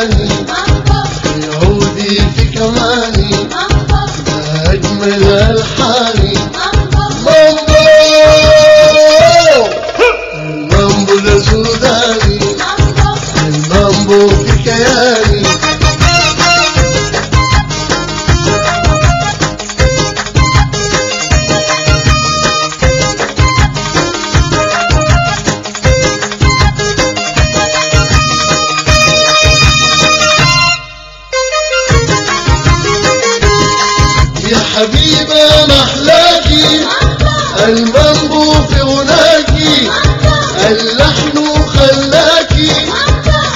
Amen. حبيبة أحلاكي البنبو في غناكي اللحن خلاكي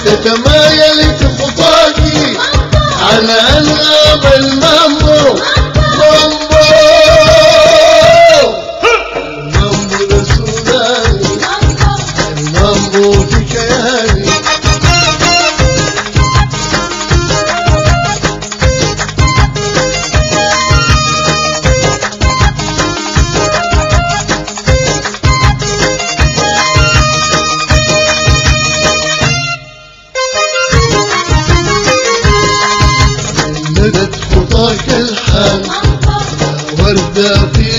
تتمايل في خطاكي على أنغام الحب وردة في